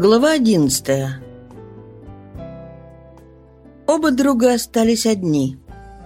Глава одиннадцатая Оба друга остались одни.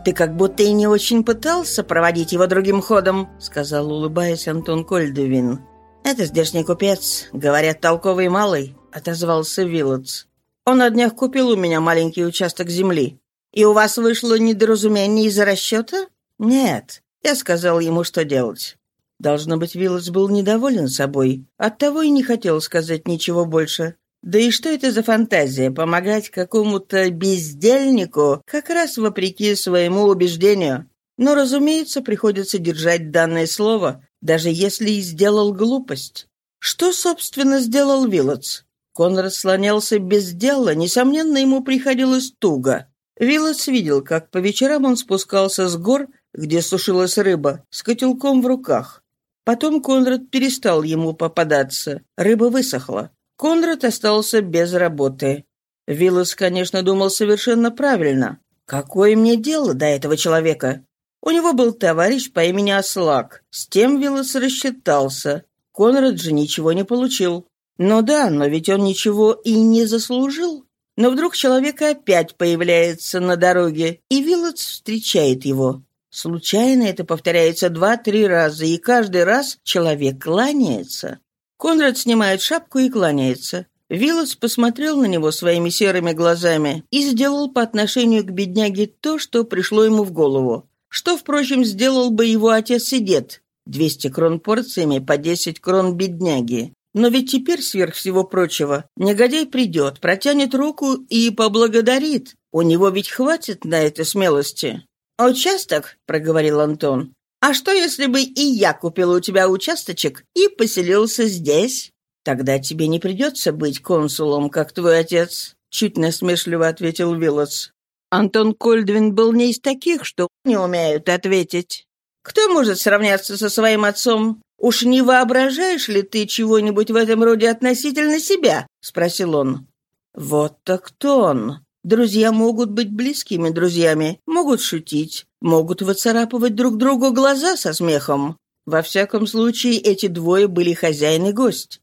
«Ты как будто и не очень пытался проводить его другим ходом», сказал, улыбаясь Антон Кольдевин. «Это здешний купец, говорят, толковый малый», отозвался Вилотс. «Он на днях купил у меня маленький участок земли. И у вас вышло недоразумение из-за расчета?» «Нет». Я сказал ему, что делать. Должно быть, Виллас был недоволен собой. Оттого и не хотел сказать ничего больше. Да и что это за фантазия — помогать какому-то бездельнику как раз вопреки своему убеждению? Но, разумеется, приходится держать данное слово, даже если и сделал глупость. Что, собственно, сделал Виллотс? Конрад слонялся без дела, несомненно, ему приходилось туго. Виллотс видел, как по вечерам он спускался с гор, где сушилась рыба, с котелком в руках. Потом Конрад перестал ему попадаться. Рыба высохла. Конрад остался без работы. Виллас, конечно, думал совершенно правильно. Какое мне дело до этого человека? У него был товарищ по имени Аслак. С тем Виллас рассчитался. Конрад же ничего не получил. Ну да, но ведь он ничего и не заслужил. Но вдруг человек опять появляется на дороге, и Виллотс встречает его. Случайно это повторяется два-три раза, и каждый раз человек кланяется. Конрад снимает шапку и кланяется. Виллас посмотрел на него своими серыми глазами и сделал по отношению к бедняге то, что пришло ему в голову. Что, впрочем, сделал бы его отец и дед. 200 крон порциями по 10 крон бедняги. Но ведь теперь, сверх всего прочего, негодяй придет, протянет руку и поблагодарит. У него ведь хватит на это смелости. «Участок?» — проговорил Антон. «А что, если бы и я купил у тебя участочек и поселился здесь?» «Тогда тебе не придется быть консулом, как твой отец», — чуть насмешливо ответил Виллос. Антон Кольдвин был не из таких, что не умеют ответить. «Кто может сравняться со своим отцом? Уж не воображаешь ли ты чего-нибудь в этом роде относительно себя?» — спросил он. «Вот так кто он?» Друзья могут быть близкими друзьями, могут шутить, могут выцарапывать друг другу глаза со смехом. Во всяком случае, эти двое были хозяин и гость.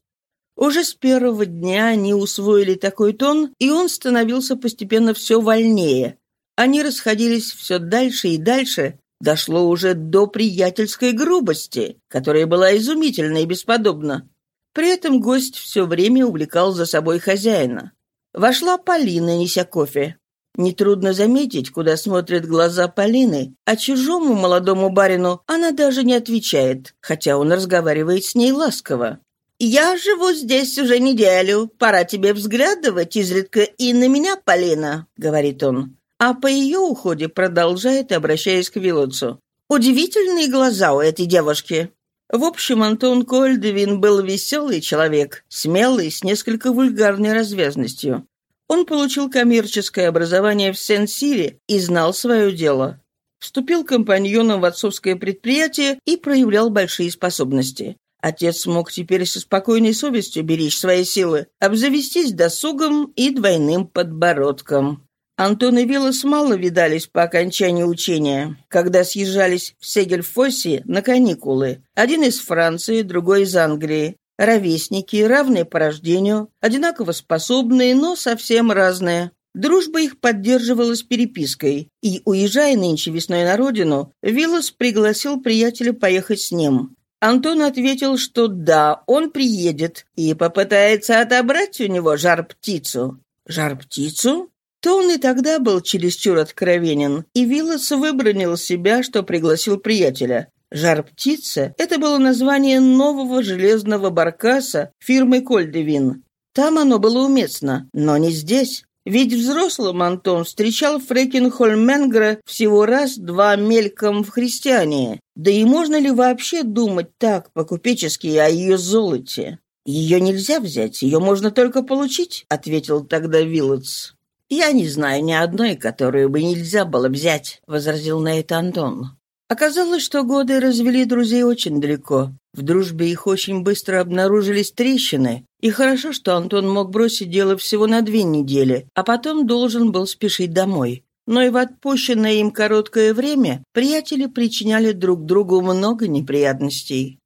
Уже с первого дня они усвоили такой тон, и он становился постепенно все вольнее. Они расходились все дальше и дальше, дошло уже до приятельской грубости, которая была изумительна и бесподобна. При этом гость все время увлекал за собой хозяина. Вошла Полина, неся кофе. Нетрудно заметить, куда смотрят глаза Полины, а чужому молодому барину она даже не отвечает, хотя он разговаривает с ней ласково. «Я живу здесь уже неделю. Пора тебе взглядывать изредка и на меня, Полина», — говорит он. А по ее уходе продолжает, обращаясь к Вилотцу. «Удивительные глаза у этой девушки. В общем, Антон Кольдевин был веселый человек, смелый, с несколько вульгарной развязностью. Он получил коммерческое образование в Сен-Сире и знал свое дело. Вступил компаньоном в отцовское предприятие и проявлял большие способности. Отец мог теперь со спокойной совестью беречь свои силы, обзавестись досугом и двойным подбородком. Антон и Виллас мало видались по окончании учения, когда съезжались в Сегельфосе на каникулы. Один из Франции, другой из Англии. Ровесники, равные по рождению, одинаково способные, но совсем разные. Дружба их поддерживалась перепиской, и, уезжая нынче весной на родину, Виллас пригласил приятеля поехать с ним. Антон ответил, что да, он приедет и попытается отобрать у него жар-птицу. «Жар-птицу?» То он и тогда был чересчур откровенен, и Виллас выбронил себя, что пригласил приятеля. «Жар-птица» — это было название нового железного баркаса фирмы «Кольдевин». Там оно было уместно, но не здесь. Ведь взрослым Антон встречал Фрекин Хольменгра всего раз-два мельком в христиане. Да и можно ли вообще думать так по-купечески о ее золоте? «Ее нельзя взять, ее можно только получить», — ответил тогда Виллотс. «Я не знаю ни одной, которую бы нельзя было взять», — возразил на это Антон. Оказалось, что годы развели друзей очень далеко. В дружбе их очень быстро обнаружились трещины, и хорошо, что Антон мог бросить дело всего на две недели, а потом должен был спешить домой. Но и в отпущенное им короткое время приятели причиняли друг другу много неприятностей.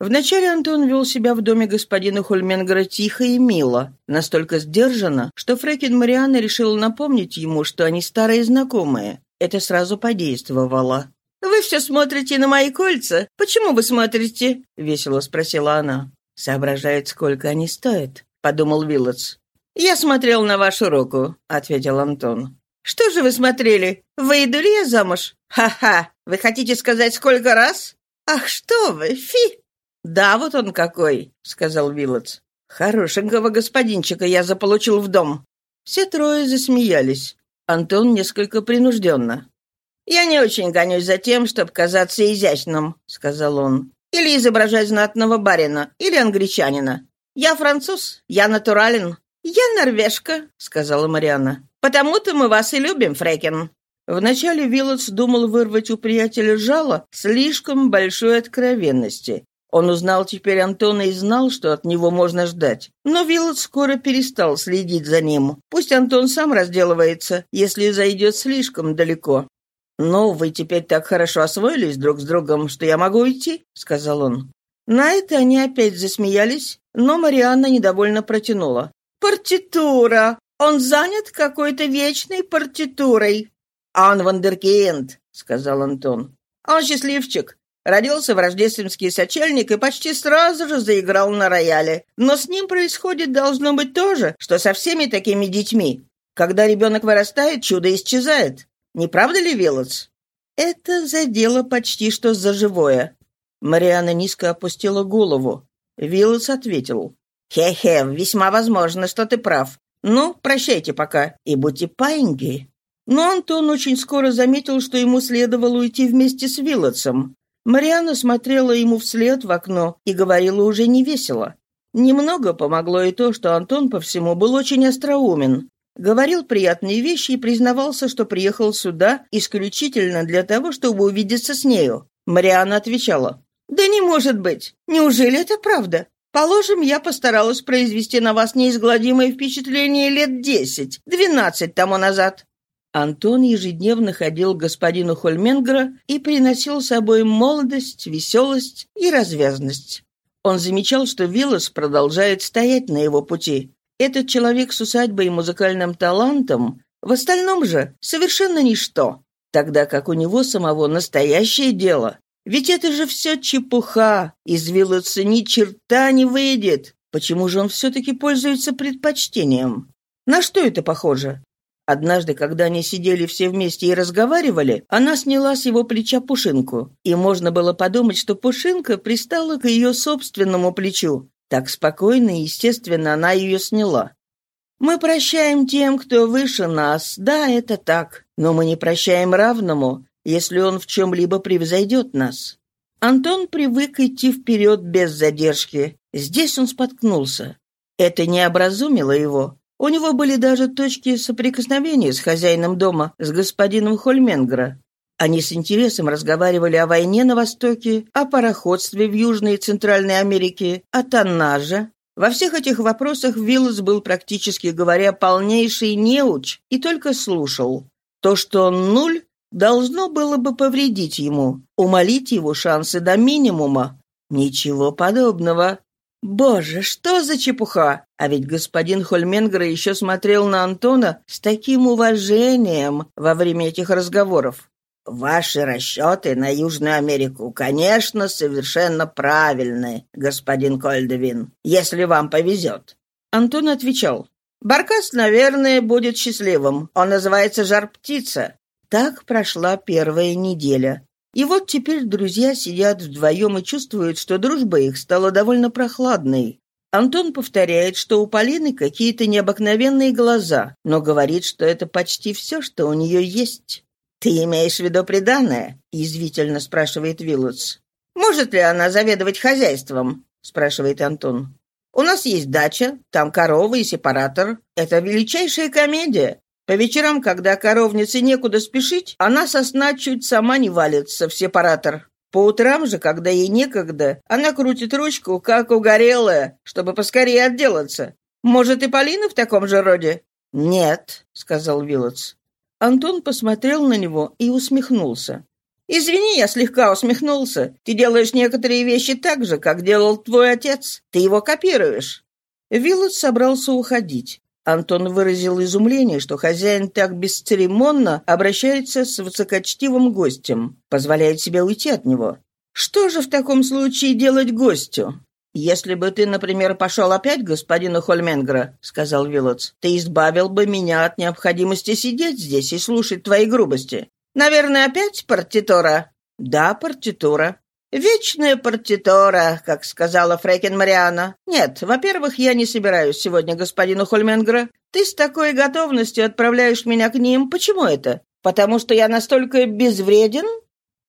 Вначале Антон вел себя в доме господина Хольменгера тихо и мило, настолько сдержанно, что Фрекин Марианна решила напомнить ему, что они старые знакомые. Это сразу подействовало. «Вы все смотрите на мои кольца. Почему вы смотрите?» — весело спросила она. «Соображает, сколько они стоят», — подумал Виллотс. «Я смотрел на вашу руку», — ответил Антон. «Что же вы смотрели? Выйду ли я замуж? Ха-ха! Вы хотите сказать, сколько раз? Ах, что вы, фи!» «Да, вот он какой», — сказал Виллотс. «Хорошенького господинчика я заполучил в дом». Все трое засмеялись. Антон несколько принужденно. «Я не очень гонюсь за тем, чтобы казаться изящным», — сказал он. «Или изображать знатного барина, или англичанина. Я француз, я натурален». «Я норвежка», — сказала Марианна. «Потому-то мы вас и любим, Фрекин». Вначале Виллотс думал вырвать у приятеля жало слишком большой откровенности, он узнал теперь Антона и знал, что от него можно ждать. Но Виллот скоро перестал следить за ним. Пусть Антон сам разделывается, если зайдет слишком далеко. «Ну, вы теперь так хорошо освоились друг с другом, что я могу уйти», — сказал он. На это они опять засмеялись, но Марианна недовольно протянула. «Партитура! Он занят какой-то вечной партитурой!» «Ан Вандеркинд», — сказал Антон. «Он счастливчик. Родился в рождественский сочельник и почти сразу же заиграл на рояле. Но с ним происходит должно быть то же, что со всеми такими детьми. Когда ребенок вырастает, чудо исчезает. Не правда ли, Вилотс? Это задело почти что за живое. Мариана низко опустила голову. Вилотс ответил. «Хе-хе, весьма возможно, что ты прав. Ну, прощайте пока и будьте паиньки». Но Антон очень скоро заметил, что ему следовало уйти вместе с Вилотсом. Марианна смотрела ему вслед в окно и говорила уже невесело. Немного помогло и то, что Антон по всему был очень остроумен. Говорил приятные вещи и признавался, что приехал сюда исключительно для того, чтобы увидеться с нею. Марианна отвечала. «Да не может быть! Неужели это правда? Положим, я постаралась произвести на вас неизгладимое впечатление лет десять, двенадцать тому назад. Антон ежедневно ходил к господину Хольменгера и приносил с собой молодость, веселость и развязность. Он замечал, что Виллас продолжает стоять на его пути. Этот человек с усадьбой и музыкальным талантом в остальном же совершенно ничто, тогда как у него самого настоящее дело. Ведь это же все чепуха, из Вилласа ни черта не выйдет. Почему же он все-таки пользуется предпочтением? На что это похоже? Однажды, когда они сидели все вместе и разговаривали, она сняла с его плеча пушинку, и можно было подумать, что пушинка пристала к ее собственному плечу. Так спокойно и естественно она ее сняла. «Мы прощаем тем, кто выше нас, да, это так, но мы не прощаем равному, если он в чем-либо превзойдет нас». Антон привык идти вперед без задержки. Здесь он споткнулся. Это не образумило его. У него были даже точки соприкосновения с хозяином дома, с господином Хольменгра. Они с интересом разговаривали о войне на Востоке, о пароходстве в Южной и Центральной Америке, о тоннаже. Во всех этих вопросах Виллас был, практически говоря, полнейший неуч и только слушал. То, что он нуль, должно было бы повредить ему, умолить его шансы до минимума. Ничего подобного. Боже, что за чепуха! А ведь господин Хольменгер еще смотрел на Антона с таким уважением во время этих разговоров. «Ваши расчеты на Южную Америку, конечно, совершенно правильны, господин Кольдевин, если вам повезет». Антон отвечал. «Баркас, наверное, будет счастливым. Он называется «Жар-птица». Так прошла первая неделя. И вот теперь друзья сидят вдвоем и чувствуют, что дружба их стала довольно прохладной. Антон повторяет, что у Полины какие-то необыкновенные глаза, но говорит, что это почти все, что у нее есть. «Ты имеешь в виду приданное?» — язвительно спрашивает Виллотс. «Может ли она заведовать хозяйством?» — спрашивает Антон. «У нас есть дача, там коровы и сепаратор. Это величайшая комедия. По вечерам, когда коровнице некуда спешить, она со сна чуть сама не валится в сепаратор. По утрам же, когда ей некогда, она крутит ручку, как угорелая, чтобы поскорее отделаться. Может, и Полина в таком же роде? «Нет», — сказал Вилотс. Антон посмотрел на него и усмехнулся. «Извини, я слегка усмехнулся. Ты делаешь некоторые вещи так же, как делал твой отец. Ты его копируешь». Виллот собрался уходить. Антон выразил изумление, что хозяин так бесцеремонно обращается с высокочтивым гостем, позволяет себе уйти от него. Что же в таком случае делать гостю? «Если бы ты, например, пошел опять к господину Хольменгра, — сказал Виллотс, — ты избавил бы меня от необходимости сидеть здесь и слушать твои грубости. Наверное, опять партитура?» «Да, партитура». «Вечная партитура, как сказала Фрейкен Мариана. Нет, во-первых, я не собираюсь сегодня господину Хольменгра. Ты с такой готовностью отправляешь меня к ним. Почему это? Потому что я настолько безвреден?»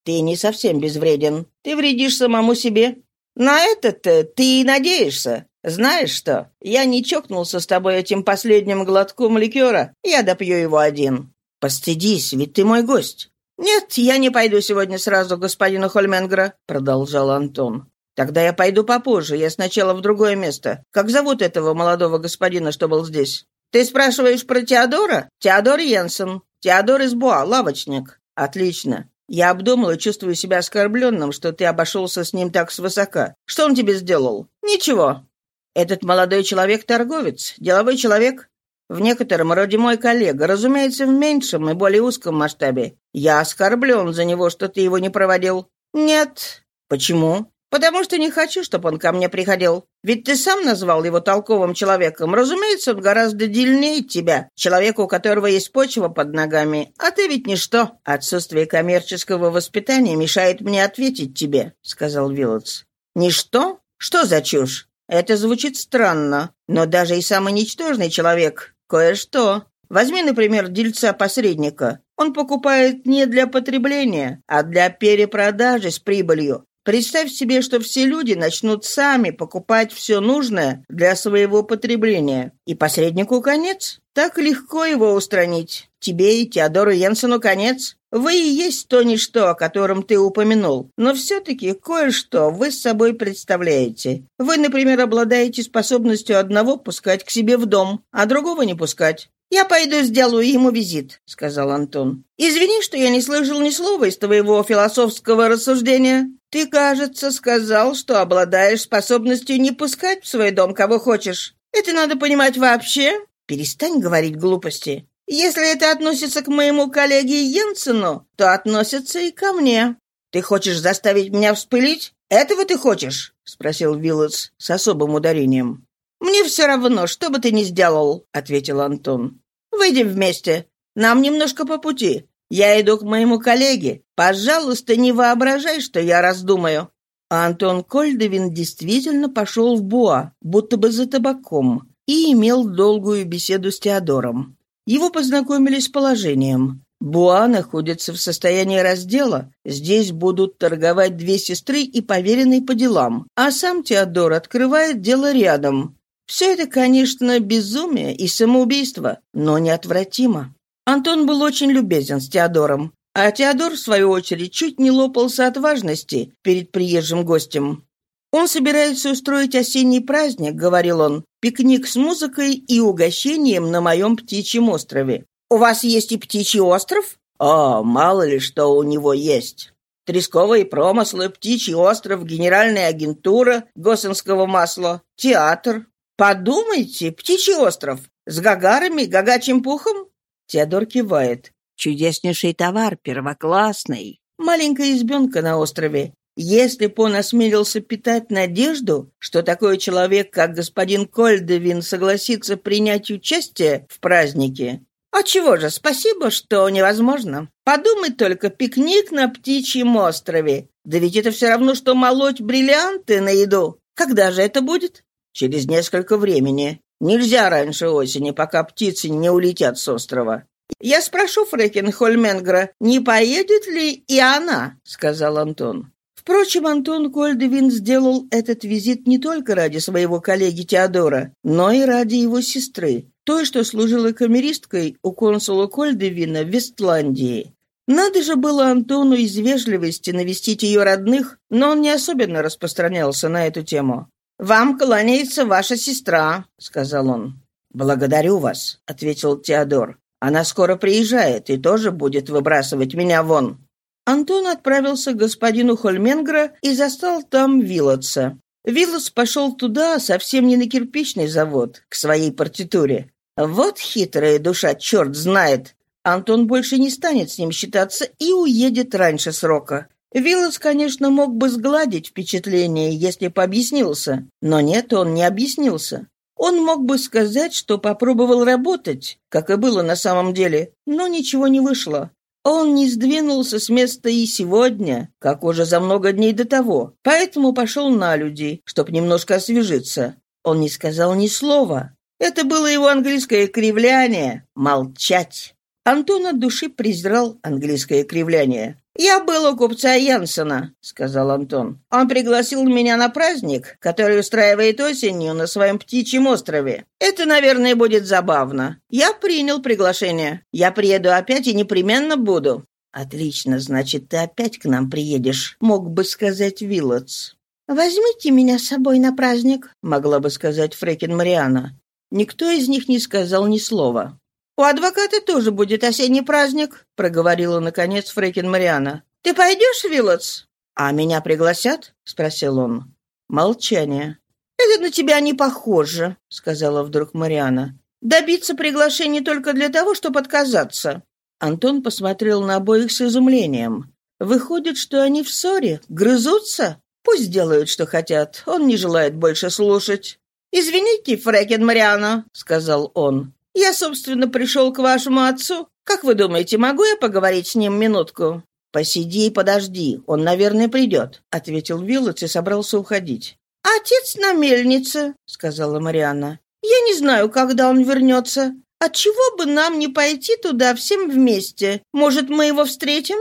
«Ты не совсем безвреден. Ты вредишь самому себе. На это-то ты и надеешься. Знаешь что, я не чокнулся с тобой этим последним глотком ликера. Я допью его один. Постыдись, ведь ты мой гость. «Нет, я не пойду сегодня сразу к господину Хольменгра», — продолжал Антон. «Тогда я пойду попозже. Я сначала в другое место. Как зовут этого молодого господина, что был здесь?» «Ты спрашиваешь про Теодора? Теодор Йенсен. Теодор из Буа, лавочник». «Отлично. Я обдумал и чувствую себя оскорбленным, что ты обошелся с ним так свысока. Что он тебе сделал?» «Ничего. Этот молодой человек торговец, деловой человек. В некотором роде мой коллега, разумеется, в меньшем и более узком масштабе. Я оскорблен за него, что ты его не проводил. Нет. Почему? Потому что не хочу, чтобы он ко мне приходил. Ведь ты сам назвал его толковым человеком. Разумеется, он гораздо дельнее тебя, человека, у которого есть почва под ногами. А ты ведь ничто. Отсутствие коммерческого воспитания мешает мне ответить тебе, — сказал Виллотс. Ничто? Что за чушь? Это звучит странно, но даже и самый ничтожный человек Кое-что. Возьми, например, дельца-посредника. Он покупает не для потребления, а для перепродажи с прибылью. Представь себе, что все люди начнут сами покупать все нужное для своего потребления. И посреднику конец. Так легко его устранить. Тебе и Теодору Йенсену конец. Вы и есть то ничто, о котором ты упомянул. Но все-таки кое-что вы с собой представляете. Вы, например, обладаете способностью одного пускать к себе в дом, а другого не пускать. «Я пойду сделаю ему визит», — сказал Антон. «Извини, что я не слышал ни слова из твоего философского рассуждения. Ты, кажется, сказал, что обладаешь способностью не пускать в свой дом кого хочешь. Это надо понимать вообще. Перестань говорить глупости. Если это относится к моему коллеге Йенсену, то относится и ко мне. Ты хочешь заставить меня вспылить? Этого ты хочешь?» — спросил Виллотс с особым ударением. «Мне все равно, что бы ты ни сделал», — ответил Антон. «Выйдем вместе. Нам немножко по пути. Я иду к моему коллеге. Пожалуйста, не воображай, что я раздумаю». Антон Кольдовин действительно пошел в Буа, будто бы за табаком, и имел долгую беседу с Теодором. Его познакомили с положением. Буа находится в состоянии раздела. Здесь будут торговать две сестры и поверенный по делам. А сам Теодор открывает дело рядом. Все это, конечно, безумие и самоубийство, но неотвратимо. Антон был очень любезен с Теодором. А Теодор, в свою очередь, чуть не лопался от важности перед приезжим гостем. «Он собирается устроить осенний праздник», — говорил он, «пикник с музыкой и угощением на моем птичьем острове». «У вас есть и птичий остров?» «О, мало ли что у него есть. Тресковые промыслы, птичий остров, генеральная агентура госинского масла, театр. Подумайте, птичий остров. С гагарами, гагачим пухом?» Теодор кивает. «Чудеснейший товар, первоклассный. Маленькая избенка на острове. Если б он осмелился питать надежду, что такой человек, как господин Кольдевин, согласится принять участие в празднике, а чего же, спасибо, что невозможно. Подумай только, пикник на птичьем острове. Да ведь это все равно, что молоть бриллианты на еду. Когда же это будет? Через несколько времени. Нельзя раньше осени, пока птицы не улетят с острова. «Я спрошу Фрекин Хольменгра, не поедет ли и она?» — сказал Антон. Впрочем, Антон Кольдевин сделал этот визит не только ради своего коллеги Теодора, но и ради его сестры, той, что служила камеристкой у консула Кольдевина в Вестландии. Надо же было Антону из вежливости навестить ее родных, но он не особенно распространялся на эту тему. «Вам кланяется ваша сестра», — сказал он. «Благодарю вас», — ответил Теодор. «Она скоро приезжает и тоже будет выбрасывать меня вон». Антон отправился к господину Хольменгра и застал там Вилотса. Виллос пошел туда, совсем не на кирпичный завод, к своей партитуре. Вот хитрая душа, черт знает. Антон больше не станет с ним считаться и уедет раньше срока. Виллос, конечно, мог бы сгладить впечатление, если бы объяснился. Но нет, он не объяснился. Он мог бы сказать, что попробовал работать, как и было на самом деле, но ничего не вышло. Он не сдвинулся с места и сегодня, как уже за много дней до того, поэтому пошел на люди, чтобы немножко освежиться. Он не сказал ни слова. Это было его английское кривляние — молчать. Антон от души презирал английское кривляние. «Я был у купца Янсена», — сказал Антон. «Он пригласил меня на праздник, который устраивает осенью на своем птичьем острове. Это, наверное, будет забавно. Я принял приглашение. Я приеду опять и непременно буду». «Отлично, значит, ты опять к нам приедешь», — мог бы сказать Виллотс. «Возьмите меня с собой на праздник», — могла бы сказать Фрекин Мариана. Никто из них не сказал ни слова. «У адвоката тоже будет осенний праздник», — проговорила, наконец, Фрекин Мариана. «Ты пойдешь, Виллотс?» «А меня пригласят?» — спросил он. Молчание. «Это на тебя не похоже», — сказала вдруг Мариана. «Добиться приглашения только для того, чтобы отказаться». Антон посмотрел на обоих с изумлением. «Выходит, что они в ссоре? Грызутся? Пусть делают, что хотят. Он не желает больше слушать». «Извините, Фрекен Мариана», — сказал он. Я, собственно, пришел к вашему отцу. Как вы думаете, могу я поговорить с ним минутку?» «Посиди и подожди, он, наверное, придет», — ответил Виллотс и собрался уходить. «Отец на мельнице», — сказала Марианна. «Я не знаю, когда он вернется. Отчего бы нам не пойти туда всем вместе? Может, мы его встретим?»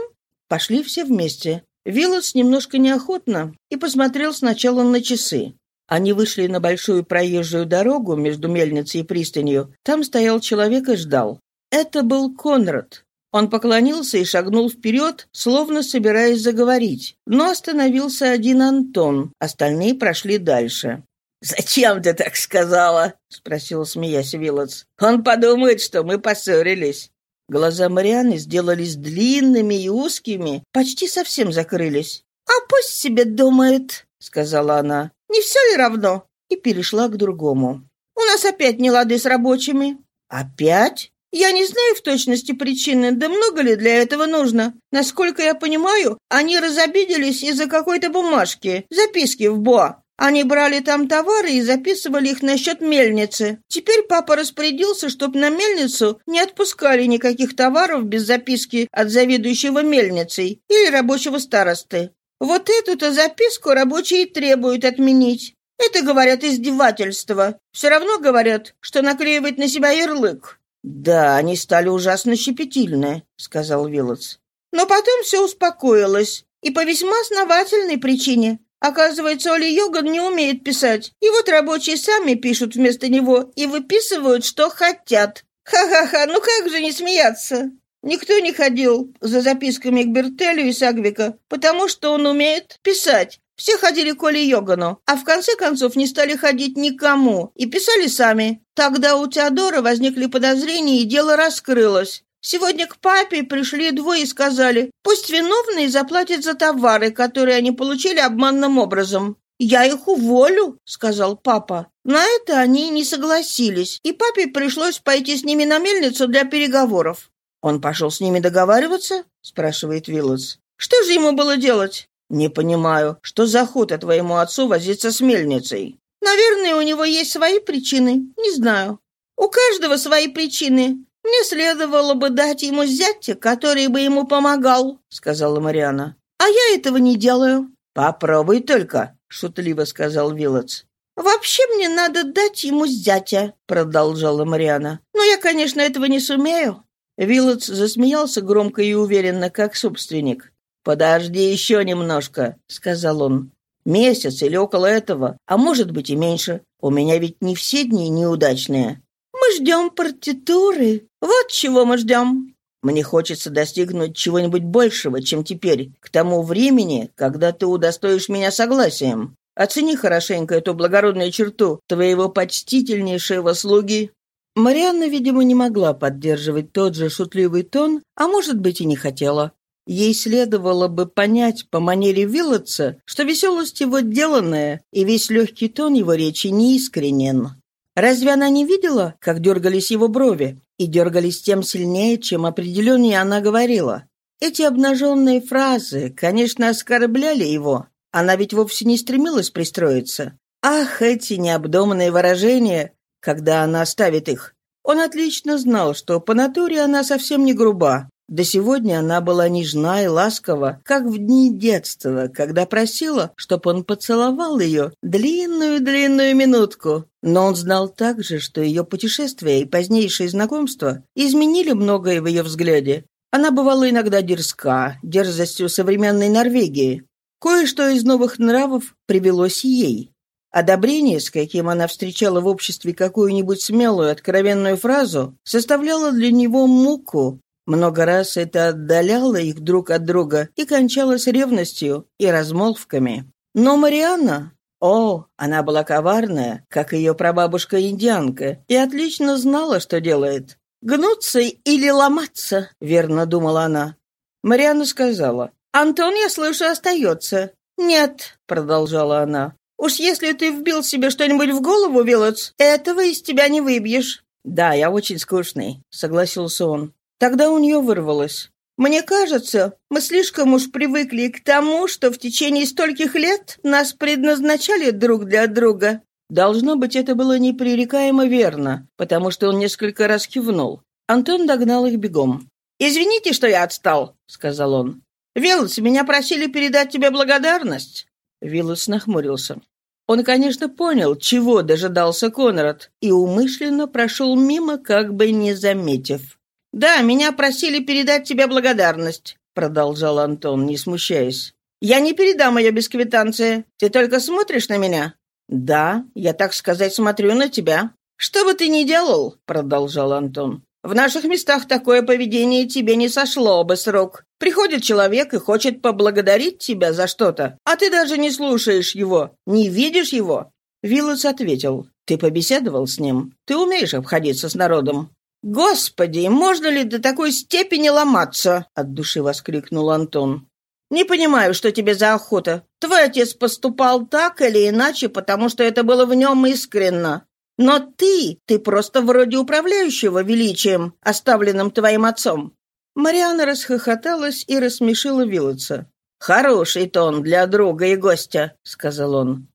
Пошли все вместе. Виллотс немножко неохотно и посмотрел сначала на часы. Они вышли на большую проезжую дорогу между мельницей и пристанью. Там стоял человек и ждал. Это был Конрад. Он поклонился и шагнул вперед, словно собираясь заговорить. Но остановился один Антон, остальные прошли дальше. «Зачем ты так сказала?» — спросил, смеясь Вилотс. «Он подумает, что мы поссорились». Глаза Марианы сделались длинными и узкими, почти совсем закрылись. «А пусть себе думает», — сказала она. Не все ли равно?» И перешла к другому. «У нас опять не лады с рабочими». «Опять?» «Я не знаю в точности причины, да много ли для этого нужно. Насколько я понимаю, они разобиделись из-за какой-то бумажки, записки в Боа. Они брали там товары и записывали их насчет мельницы. Теперь папа распорядился, чтобы на мельницу не отпускали никаких товаров без записки от заведующего мельницей или рабочего старосты. Вот эту-то записку рабочие требуют отменить. Это, говорят, издевательство. Все равно говорят, что наклеивать на себя ярлык. «Да, они стали ужасно щепетильны», — сказал Виллотс. Но потом все успокоилось. И по весьма основательной причине. Оказывается, Оли Йоган не умеет писать. И вот рабочие сами пишут вместо него и выписывают, что хотят. Ха-ха-ха, ну как же не смеяться? Никто не ходил за записками к Бертелю и Сагвика, потому что он умеет писать. Все ходили к Оле Йогану, а в конце концов не стали ходить никому и писали сами. Тогда у Теодора возникли подозрения, и дело раскрылось. Сегодня к папе пришли двое и сказали, пусть виновные заплатят за товары, которые они получили обманным образом. «Я их уволю», — сказал папа. На это они не согласились, и папе пришлось пойти с ними на мельницу для переговоров. «Он пошел с ними договариваться?» — спрашивает Виллотс. «Что же ему было делать?» «Не понимаю, что за охота твоему отцу возиться с мельницей?» «Наверное, у него есть свои причины. Не знаю. У каждого свои причины. Мне следовало бы дать ему зятя, который бы ему помогал», — сказала Мариана. «А я этого не делаю». «Попробуй только», — шутливо сказал Виллотс. «Вообще мне надо дать ему зятя», — продолжала Мариана. «Но я, конечно, этого не сумею. Виллотс засмеялся громко и уверенно, как собственник. «Подожди еще немножко», — сказал он. «Месяц или около этого, а может быть и меньше. У меня ведь не все дни неудачные». «Мы ждем партитуры. Вот чего мы ждем». «Мне хочется достигнуть чего-нибудь большего, чем теперь, к тому времени, когда ты удостоишь меня согласием. Оцени хорошенько эту благородную черту твоего почтительнейшего слуги Марианна, видимо, не могла поддерживать тот же шутливый тон, а может быть и не хотела. Ей следовало бы понять по манере Виллотса, что веселость его деланная, и весь легкий тон его речи неискренен. Разве она не видела, как дергались его брови? И дергались тем сильнее, чем определеннее она говорила. Эти обнаженные фразы, конечно, оскорбляли его. Она ведь вовсе не стремилась пристроиться. Ах, эти необдуманные выражения, когда она ставит их. Он отлично знал, что по натуре она совсем не груба, до сегодня она была нежна и ласкова, как в дни детства, когда просила, чтоб он поцеловал ее длинную-длинную минутку. Но он знал также, что ее путешествия и позднейшие знакомства изменили многое в ее взгляде. Она бывала иногда дерзка, дерзостью современной Норвегии. Кое-что из новых нравов привелось ей. Одобрение, с каким она встречала в обществе какую-нибудь смелую, откровенную фразу, составляло для него муку, много раз это отдаляло их друг от друга и кончалось ревностью и размолвками. Но Марианна... О, она была коварная, как ее прабабушка-индианка, и отлично знала, что делает. «Гнуться или ломаться?» — верно думала она. Марианна сказала. «Антон, я слышу, остается». «Нет», — продолжала она. «Уж если ты вбил себе что-нибудь в голову, Вилотс, этого из тебя не выбьешь». «Да, я очень скучный», — согласился он. Тогда у нее вырвалось. «Мне кажется, мы слишком уж привыкли к тому, что в течение стольких лет нас предназначали друг для друга». Должно быть, это было непререкаемо верно, потому что он несколько раз кивнул. Антон догнал их бегом. «Извините, что я отстал», — сказал он. «Виллс, меня просили передать тебе благодарность». Виллс нахмурился. Он, конечно, понял, чего дожидался Конрад, и умышленно прошел мимо, как бы не заметив. «Да, меня просили передать тебе благодарность», — продолжал Антон, не смущаясь. «Я не передам ее без квитанции. Ты только смотришь на меня?» «Да, я, так сказать, смотрю на тебя». «Что бы ты ни делал», — продолжал Антон, «в наших местах такое поведение тебе не сошло бы с рук. Приходит человек и хочет поблагодарить тебя за что-то, а ты даже не слушаешь его, не видишь его». Виллос ответил, «Ты побеседовал с ним. Ты умеешь обходиться с народом. «Господи, можно ли до такой степени ломаться?» — от души воскликнул Антон. «Не понимаю, что тебе за охота. Твой отец поступал так или иначе, потому что это было в нем искренно. Но ты, ты просто вроде управляющего величием, оставленным твоим отцом». Мариана расхохоталась и рассмешила Вилотса. «Хороший тон для друга и гостя», — сказал он.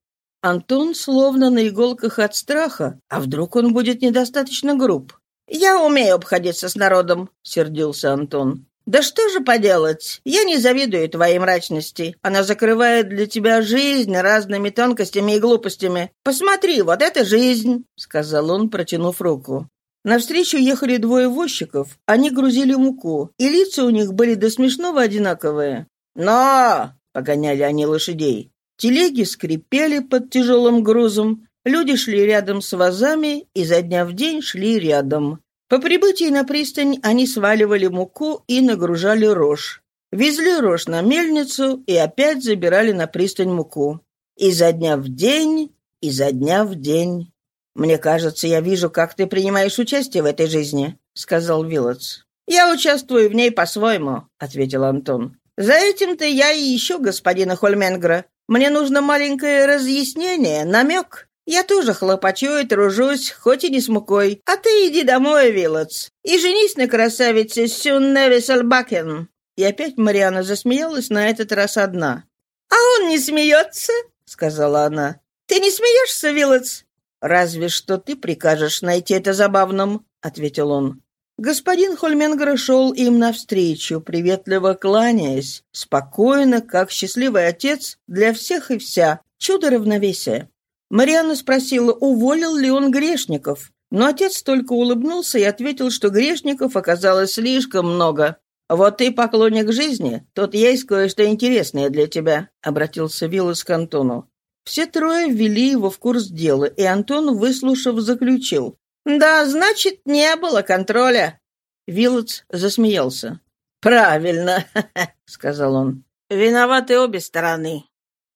Антон словно на иголках от страха, а вдруг он будет недостаточно груб. «Я умею обходиться с народом», — сердился Антон. «Да что же поделать? Я не завидую твоей мрачности. Она закрывает для тебя жизнь разными тонкостями и глупостями. Посмотри, вот это жизнь!» — сказал он, протянув руку. Навстречу ехали двое возчиков. Они грузили муку, и лица у них были до смешного одинаковые. «Но!» — погоняли они лошадей. Телеги скрипели под тяжелым грузом, Люди шли рядом с вазами и за дня в день шли рядом. По прибытии на пристань они сваливали муку и нагружали рожь. Везли рожь на мельницу и опять забирали на пристань муку. И за дня в день, и за дня в день. «Мне кажется, я вижу, как ты принимаешь участие в этой жизни», — сказал Вилотс. «Я участвую в ней по-своему», — ответил Антон. «За этим-то я и ищу господина Хольменгра. Мне нужно маленькое разъяснение, намек. Я тоже хлопочу и тружусь, хоть и не с мукой. А ты иди домой, Вилотс, и женись на красавице Сюнне Вессельбакен». И опять Мариана засмеялась, на этот раз одна. «А он не смеется?» — сказала она. «Ты не смеешься, Вилотс?» «Разве что ты прикажешь найти это забавным», — ответил он. Господин Хольменгер шел им навстречу, приветливо кланяясь, спокойно, как счастливый отец для всех и вся, чудо равновесия. Марианна спросила, уволил ли он грешников, но отец только улыбнулся и ответил, что грешников оказалось слишком много. «Вот ты поклонник жизни, тут есть кое-что интересное для тебя», — обратился Виллас к Антону. Все трое ввели его в курс дела, и Антон, выслушав, заключил. «Да, значит, не было контроля». Виллац засмеялся. «Правильно», — сказал он. «Виноваты обе стороны.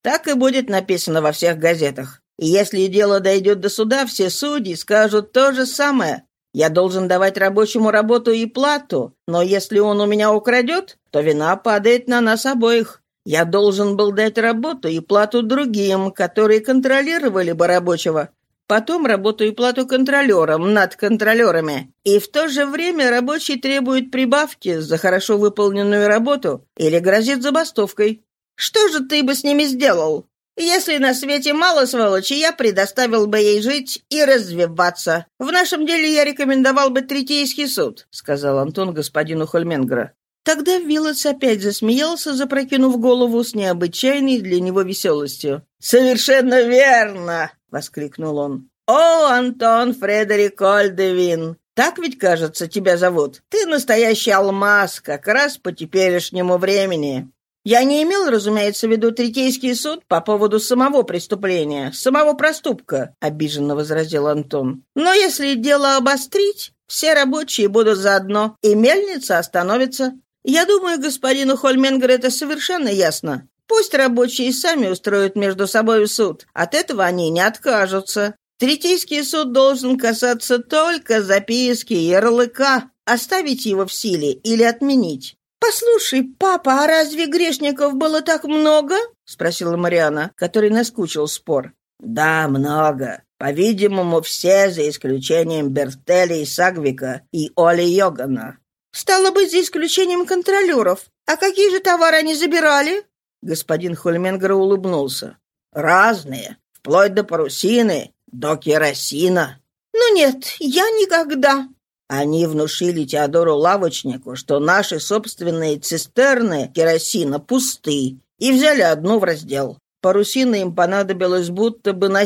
Так и будет написано во всех газетах. Если дело дойдет до суда, все судьи скажут то же самое. Я должен давать рабочему работу и плату, но если он у меня украдет, то вина падает на нас обоих. Я должен был дать работу и плату другим, которые контролировали бы рабочего. Потом работу и плату контролерам над контролерами. И в то же время рабочий требует прибавки за хорошо выполненную работу или грозит забастовкой. Что же ты бы с ними сделал? Если на свете мало сволочи, я предоставил бы ей жить и развиваться. В нашем деле я рекомендовал бы Третейский суд», — сказал Антон господину Хольменгра. Тогда Виллотс опять засмеялся, запрокинув голову с необычайной для него веселостью. «Совершенно верно!» — воскликнул он. «О, Антон Фредерик Ольдевин! Так ведь, кажется, тебя зовут. Ты настоящий алмаз, как раз по теперешнему времени. Я не имел, разумеется, в виду Третейский суд по поводу самого преступления, самого проступка, обиженно возразил Антон. Но если дело обострить, все рабочие будут заодно, и мельница остановится. Я думаю, господину Хольменгер это совершенно ясно. Пусть рабочие сами устроят между собой суд. От этого они не откажутся. Третейский суд должен касаться только записки ярлыка, оставить его в силе или отменить. «Послушай, папа, а разве грешников было так много?» — спросила Мариана, который наскучил спор. «Да, много. По-видимому, все, за исключением Бертели и Сагвика и Оли Йогана». «Стало быть, за исключением контролеров. А какие же товары они забирали?» Господин Хольменгер улыбнулся. «Разные, вплоть до парусины, до керосина». «Ну нет, я никогда», они внушили Теодору Лавочнику, что наши собственные цистерны керосина пусты, и взяли одну в раздел. Парусина им понадобилось будто бы на.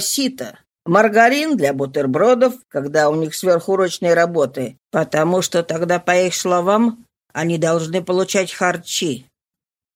Маргарин для бутербродов, когда у них сверхурочные работы, потому что тогда, по их словам, они должны получать харчи.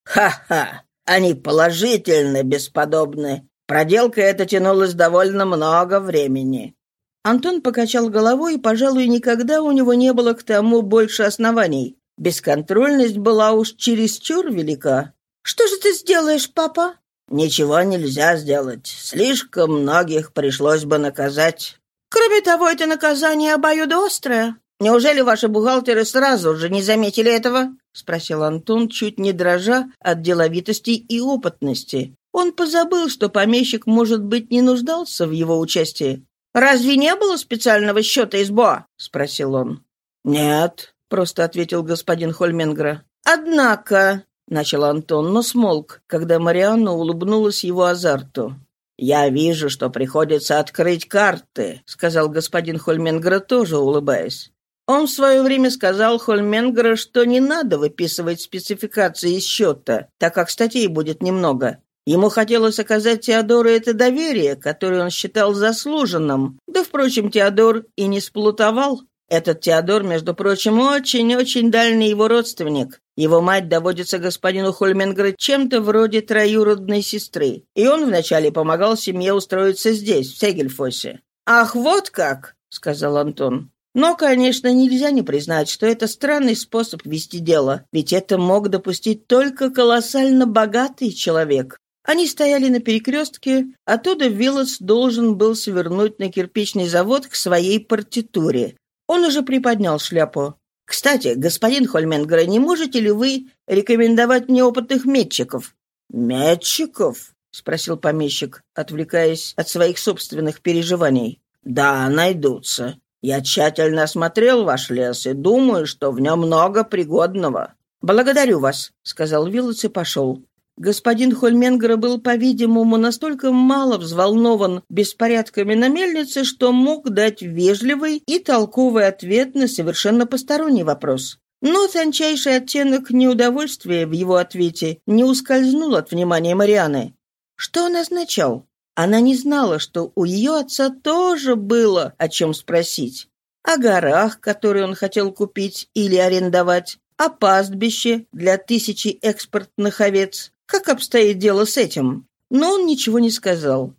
Ха-ха! Они положительно бесподобны. Проделка эта тянулась довольно много времени. Антон покачал головой, и, пожалуй, никогда у него не было к тому больше оснований. Бесконтрольность была уж чересчур велика. «Что же ты сделаешь, папа?» «Ничего нельзя сделать. Слишком многих пришлось бы наказать». «Кроме того, это наказание обоюдоострое. Неужели ваши бухгалтеры сразу же не заметили этого?» — спросил Антон, чуть не дрожа от деловитости и опытности. Он позабыл, что помещик, может быть, не нуждался в его участии. «Разве не было специального счета БОА?» — спросил он. «Нет», — просто ответил господин Хольменгра. «Однако», — начал Антон, но смолк, когда Марианна улыбнулась его азарту. «Я вижу, что приходится открыть карты», — сказал господин Хольменгра, тоже улыбаясь. Он в свое время сказал Хольменгра, что не надо выписывать спецификации из счета, так как статей будет немного. Ему хотелось оказать Теодору это доверие, которое он считал заслуженным. Да, впрочем, Теодор и не сплутовал. Этот Теодор, между прочим, очень-очень дальний его родственник. Его мать доводится господину Хольменгру чем-то вроде троюродной сестры. И он вначале помогал семье устроиться здесь, в Сегельфосе. «Ах, вот как!» — сказал Антон. Но, конечно, нельзя не признать, что это странный способ вести дело, ведь это мог допустить только колоссально богатый человек. Они стояли на перекрестке, оттуда Виллотс должен был свернуть на кирпичный завод к своей партитуре. Он уже приподнял шляпу. «Кстати, господин Хольменгер, не можете ли вы рекомендовать мне опытных метчиков?» «Метчиков?» — спросил помещик, отвлекаясь от своих собственных переживаний. «Да, найдутся. Я тщательно осмотрел ваш лес и думаю, что в нем много пригодного». «Благодарю вас», — сказал Виллотс и пошел. Господин Хольменгера был, по-видимому, настолько мало взволнован беспорядками на мельнице, что мог дать вежливый и толковый ответ на совершенно посторонний вопрос. Но тончайший оттенок неудовольствия в его ответе не ускользнул от внимания Марианы. Что он означал? Она не знала, что у ее отца тоже было о чем спросить. О горах, которые он хотел купить или арендовать, о пастбище для тысячи экспортных овец, как обстоит дело с этим? Но он ничего не сказал.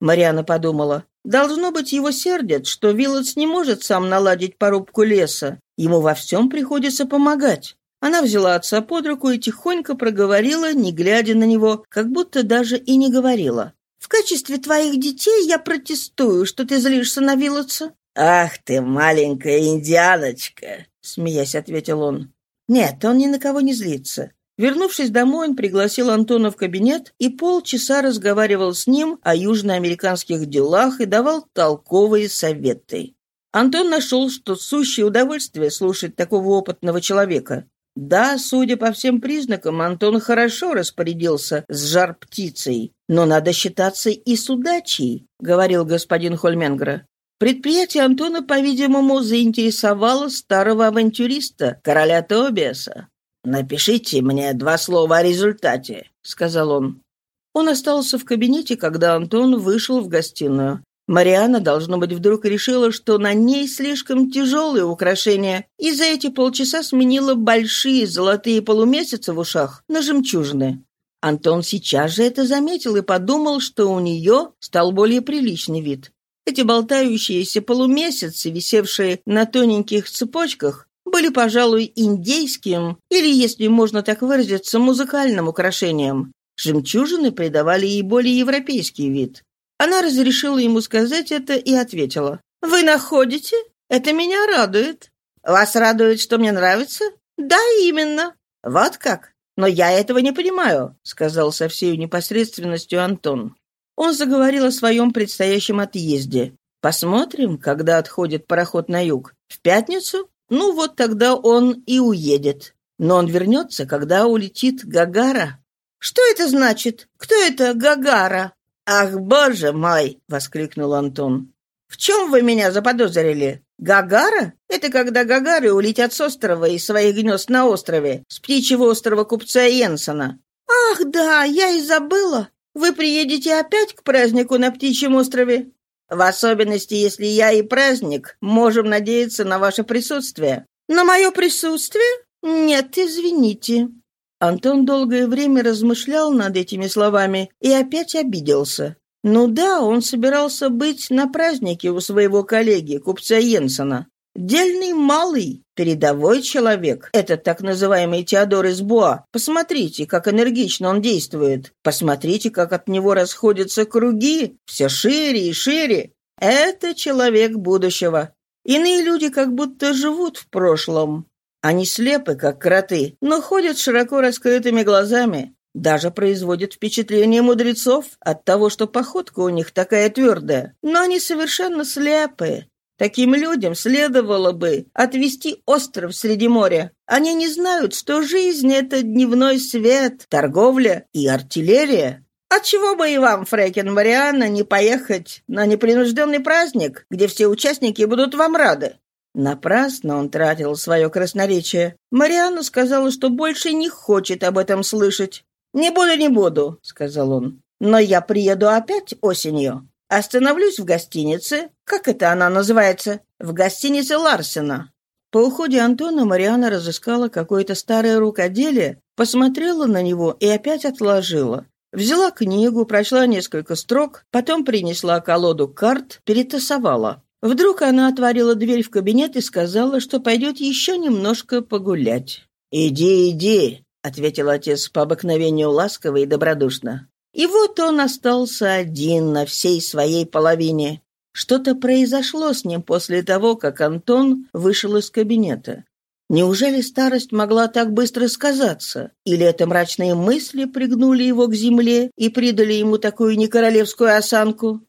Мариана подумала. Должно быть, его сердят, что Виллотс не может сам наладить порубку леса. Ему во всем приходится помогать. Она взяла отца под руку и тихонько проговорила, не глядя на него, как будто даже и не говорила. «В качестве твоих детей я протестую, что ты злишься на Виллотса. «Ах ты, маленькая индианочка!» — смеясь ответил он. Нет, он ни на кого не злится. Вернувшись домой, он пригласил Антона в кабинет и полчаса разговаривал с ним о южноамериканских делах и давал толковые советы. Антон нашел, что сущее удовольствие слушать такого опытного человека. Да, судя по всем признакам, Антон хорошо распорядился с жар-птицей, но надо считаться и с удачей, говорил господин Хольменгра. Предприятие Антона, по-видимому, заинтересовало старого авантюриста, короля Тобиаса. «Напишите мне два слова о результате», — сказал он. Он остался в кабинете, когда Антон вышел в гостиную. Мариана, должно быть, вдруг решила, что на ней слишком тяжелые украшения, и за эти полчаса сменила большие золотые полумесяцы в ушах на жемчужины. Антон сейчас же это заметил и подумал, что у нее стал более приличный вид. Эти болтающиеся полумесяцы, висевшие на тоненьких цепочках, были, пожалуй, индейским, или, если можно так выразиться, музыкальным украшением. Жемчужины придавали ей более европейский вид. Она разрешила ему сказать это и ответила. «Вы находите? Это меня радует». «Вас радует, что мне нравится?» «Да, именно». «Вот как? Но я этого не понимаю», — сказал со всей непосредственностью Антон. Он заговорил о своем предстоящем отъезде. «Посмотрим, когда отходит пароход на юг. В пятницу? Ну вот тогда он и уедет. Но он вернется, когда улетит Гагара». «Что это значит? Кто это Гагара?» «Ах, боже мой!» — воскликнул Антон. «В чем вы меня заподозрили? Гагара? Это когда Гагары улетят с острова из своих гнезд на острове, с птичьего острова купца Йенсона». «Ах, да, я и забыла. Вы приедете опять к празднику на Птичьем острове? В особенности, если я и праздник, можем надеяться на ваше присутствие. На мое присутствие? Нет, извините». Антон долгое время размышлял над этими словами и опять обиделся. Ну да, он собирался быть на празднике у своего коллеги, купца Йенсона. Дельный малый, передовой человек, этот так называемый Теодор из Буа. Посмотрите, как энергично он действует. Посмотрите, как от него расходятся круги, все шире и шире. Это человек будущего. Иные люди как будто живут в прошлом. Они слепы, как кроты, но ходят широко раскрытыми глазами. Даже производят впечатление мудрецов от того, что походка у них такая твердая. Но они совершенно слепые. Таким людям следовало бы отвести остров среди моря. Они не знают, что жизнь — это дневной свет, торговля и артиллерия. Отчего бы и вам, Фрейкен Марианна, не поехать на непринужденный праздник, где все участники будут вам рады? Напрасно он тратил свое красноречие. Марианна сказала, что больше не хочет об этом слышать. «Не буду, не буду», — сказал он. «Но я приеду опять осенью. Остановлюсь в гостинице. Как это она называется? В гостинице Ларсена. По уходе Антона Мариана разыскала какое-то старое рукоделие, посмотрела на него и опять отложила. Взяла книгу, прочла несколько строк, потом принесла колоду карт, перетасовала. Вдруг она отворила дверь в кабинет и сказала, что пойдет еще немножко погулять. «Иди, иди», — ответил отец по обыкновению ласково и добродушно. И вот он остался один на всей своей половине. Что-то произошло с ним после того, как Антон вышел из кабинета. Неужели старость могла так быстро сказаться? Или это мрачные мысли пригнули его к земле и придали ему такую некоролевскую осанку?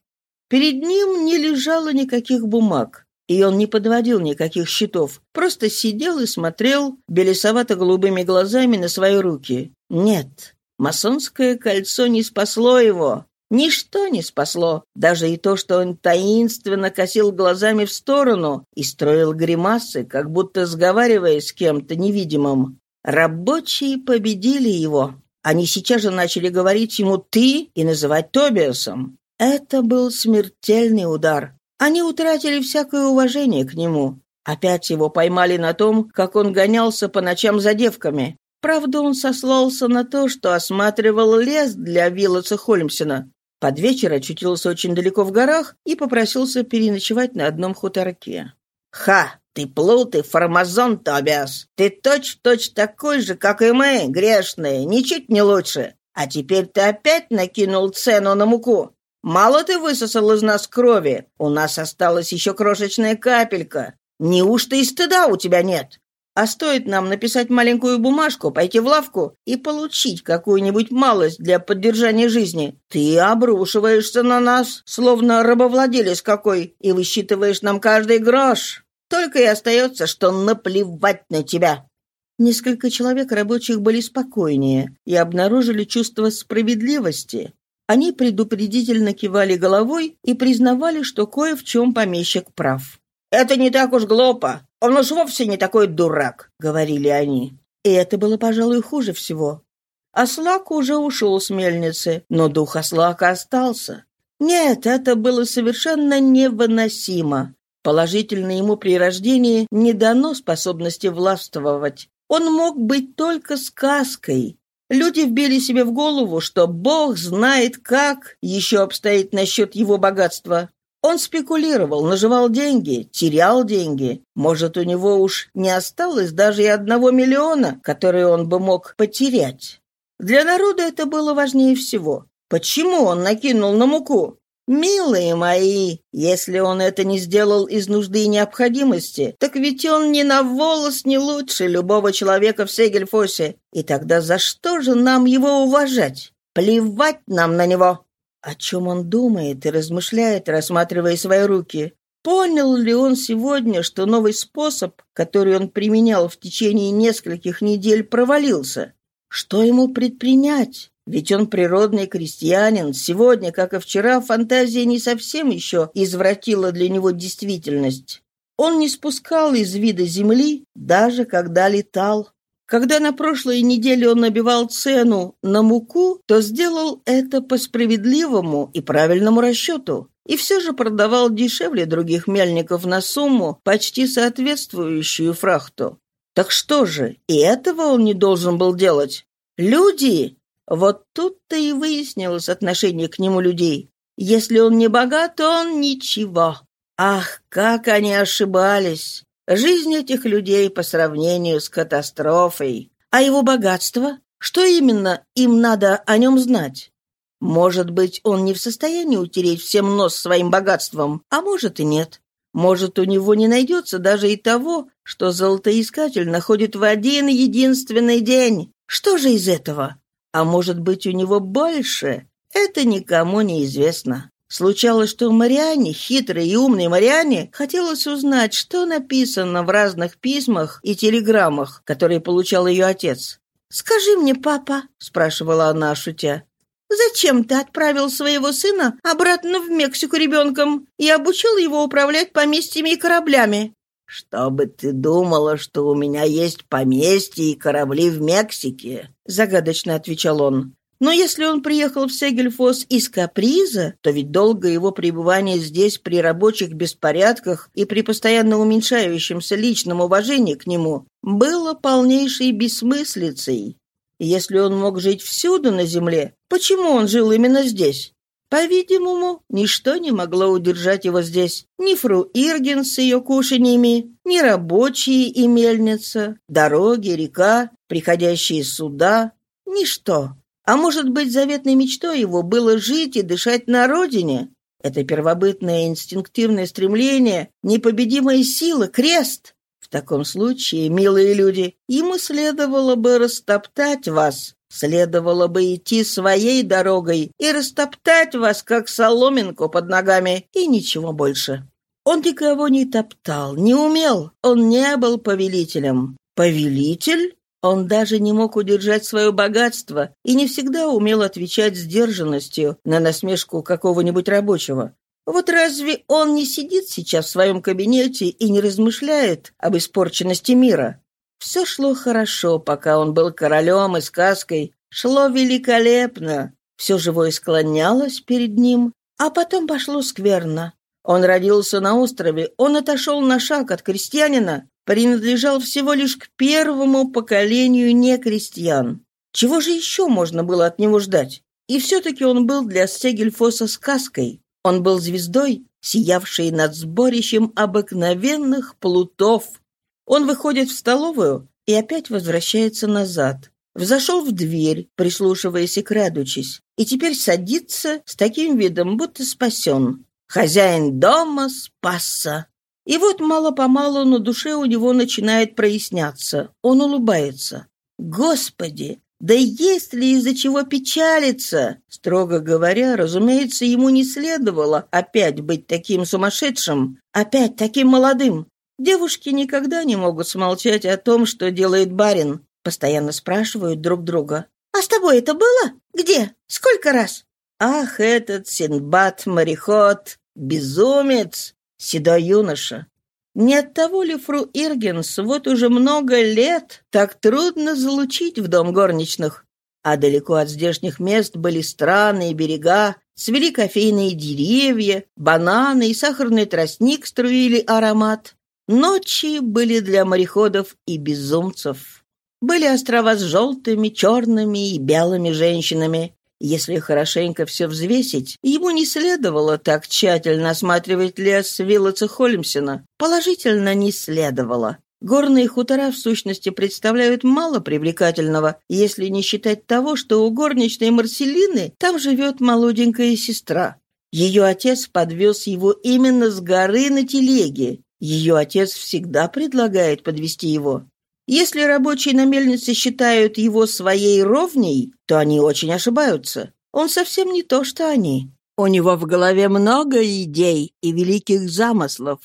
Перед ним не лежало никаких бумаг, и он не подводил никаких счетов, просто сидел и смотрел белесовато-голубыми глазами на свои руки. Нет, Масонское кольцо не спасло его. Ничто не спасло, даже и то, что он таинственно косил глазами в сторону и строил гримасы, как будто сговариваясь с кем-то невидимым. Рабочие победили его. Они сейчас же начали говорить ему «ты» и называть Тобиасом. Это был смертельный удар. Они утратили всякое уважение к нему. Опять его поймали на том, как он гонялся по ночам за девками. Правда, он сослался на то, что осматривал лес для Виллоса Холмсена. Под вечер очутился очень далеко в горах и попросился переночевать на одном хуторке. «Ха! Ты плут и формазон, Тобиас! Ты точь-в-точь -точь такой же, как и мы, грешные, ничуть не лучше. А теперь ты опять накинул цену на муку. Мало ты высосал из нас крови? У нас осталась еще крошечная капелька. Неужто и стыда у тебя нет? А стоит нам написать маленькую бумажку, пойти в лавку и получить какую-нибудь малость для поддержания жизни, ты обрушиваешься на нас, словно рабовладелец какой, и высчитываешь нам каждый грош. Только и остается, что наплевать на тебя». Несколько человек рабочих были спокойнее и обнаружили чувство справедливости. Они предупредительно кивали головой и признавали, что кое в чем помещик прав. «Это не так уж глупо. Он уж вовсе не такой дурак», — говорили они. И это было, пожалуй, хуже всего. Аслак уже ушел с мельницы, но дух Аслака остался. Нет, это было совершенно невыносимо. Положительно ему при рождении не дано способности властвовать. Он мог быть только сказкой. Люди вбили себе в голову, что Бог знает, как еще обстоит насчет его богатства. Он спекулировал, наживал деньги, терял деньги. Может, у него уж не осталось даже и одного миллиона, который он бы мог потерять. Для народа это было важнее всего. Почему он накинул на муку? «Милые мои, если он это не сделал из нужды и необходимости, так ведь он ни на волос не лучше любого человека в Сегельфосе. И тогда за что же нам его уважать? Плевать нам на него!» О чем он думает и размышляет, рассматривая свои руки? Понял ли он сегодня, что новый способ, который он применял в течение нескольких недель, провалился? Что ему предпринять? Ведь он природный крестьянин. Сегодня, как и вчера, фантазия не совсем еще извратила для него действительность. Он не спускал из вида земли, даже когда летал. Когда на прошлой неделе он набивал цену на муку, то сделал это по справедливому и правильному расчету. И все же продавал дешевле других мельников на сумму, почти соответствующую фрахту. Так что же, и этого он не должен был делать? Люди вот тут-то и выяснилось отношение к нему людей. Если он не богат, то он ничего. Ах, как они ошибались! Жизнь этих людей по сравнению с катастрофой. А его богатство? Что именно им надо о нем знать? Может быть, он не в состоянии утереть всем нос своим богатством, а может и нет. Может, у него не найдется даже и того, что золотоискатель находит в один единственный день. Что же из этого? А может быть, у него больше? Это никому не известно. Случалось, что Мариане, хитрой и умной Мариане, хотелось узнать, что написано в разных письмах и телеграммах, которые получал ее отец. «Скажи мне, папа», — спрашивала она, шутя, «зачем ты отправил своего сына обратно в Мексику ребенком и обучил его управлять поместьями и кораблями?» «Чтобы ты думала, что у меня есть поместье и корабли в Мексике», — загадочно отвечал он. «Но если он приехал в Сегельфос из Каприза, то ведь долго его пребывание здесь при рабочих беспорядках и при постоянно уменьшающемся личном уважении к нему было полнейшей бессмыслицей. Если он мог жить всюду на земле, почему он жил именно здесь? По-видимому, ничто не могло удержать его здесь. Ни фру Ирген с ее кушаньями, ни рабочие и мельница, дороги, река, приходящие суда. Ничто. А может быть, заветной мечтой его было жить и дышать на родине? Это первобытное инстинктивное стремление, непобедимая сила, крест. В таком случае, милые люди, ему следовало бы растоптать вас, Следовало бы идти своей дорогой и растоптать вас, как соломинку под ногами, и ничего больше. Он никого не топтал, не умел, он не был повелителем. Повелитель? Он даже не мог удержать свое богатство и не всегда умел отвечать сдержанностью на насмешку какого-нибудь рабочего. Вот разве он не сидит сейчас в своем кабинете и не размышляет об испорченности мира? Все шло хорошо, пока он был королем и сказкой. Шло великолепно. Все живое склонялось перед ним, а потом пошло скверно. Он родился на острове, он отошел на шаг от крестьянина, принадлежал всего лишь к первому поколению некрестьян. Чего же еще можно было от него ждать? И все-таки он был для Сегельфоса сказкой. Он был звездой, сиявшей над сборищем обыкновенных плутов, он выходит в столовую и опять возвращается назад. Взошел в дверь, прислушиваясь и крадучись, и теперь садится с таким видом, будто спасен. Хозяин дома спасся. И вот мало-помалу на душе у него начинает проясняться. Он улыбается. «Господи, да есть ли из-за чего печалиться? Строго говоря, разумеется, ему не следовало опять быть таким сумасшедшим, опять таким молодым. Девушки никогда не могут смолчать о том, что делает барин. Постоянно спрашивают друг друга. «А с тобой это было? Где? Сколько раз?» «Ах, этот Синдбад-мореход! Безумец! Седой юноша! Не от того ли фру Иргенс вот уже много лет так трудно залучить в дом горничных? А далеко от здешних мест были страны и берега, цвели кофейные деревья, бананы и сахарный тростник струили аромат. Ночи были для мореходов и безумцев. Были острова с желтыми, черными и белыми женщинами, если хорошенько все взвесить, ему не следовало так тщательно осматривать лес Виллоца Холмсена. Положительно не следовало. Горные хутора, в сущности, представляют мало привлекательного, если не считать того, что у горничной Марселины там живет молоденькая сестра. Ее отец подвез его именно с горы на телеге. Ее отец всегда предлагает подвести его. Если рабочие на мельнице считают его своей ровней, то они очень ошибаются. Он совсем не то, что они. У него в голове много идей и великих замыслов.